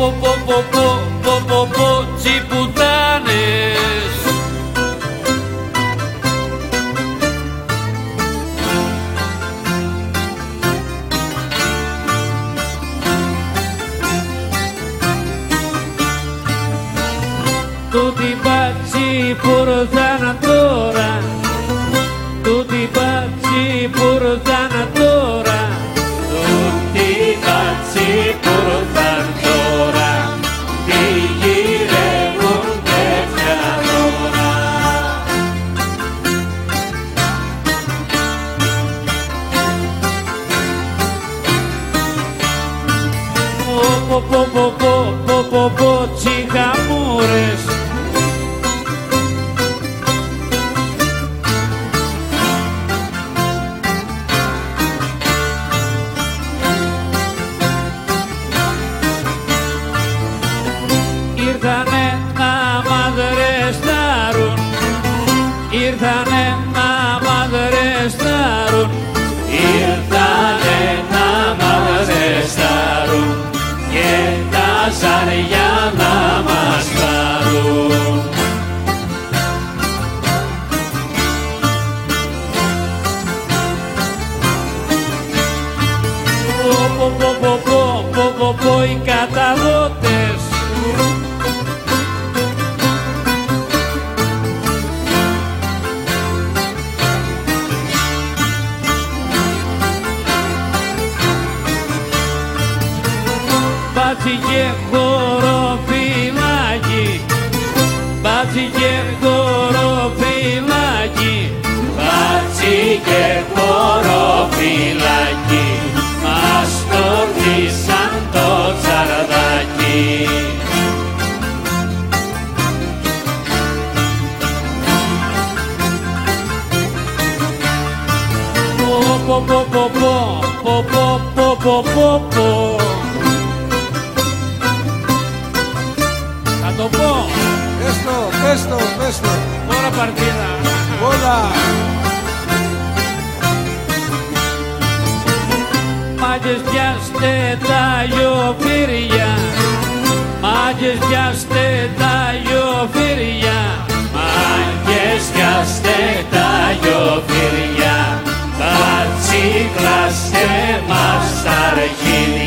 πω πω πω πω πω πω πω τσιπουτάνες Του την πάτσι πορδάνα το Πω πω πω πω πω πω πω τσιχαμούρες Ήρθανε να μαδρεστάρουν Ήρθανε να μαδρεστάρουν Ήρθανε οι καταδότες Μπάθηκε χοροπηδάκι Μπάθηκε Πω πω πω πω πω πω πω πω πω πω Θα το πω Πες το, πες το, πες το. Τώρα παρτίδα Όλα. Μάγκες πιάστε τα λιοφύρια Μάγκες πιάστε τα λιοφύρια Μάγκες πιάστε King.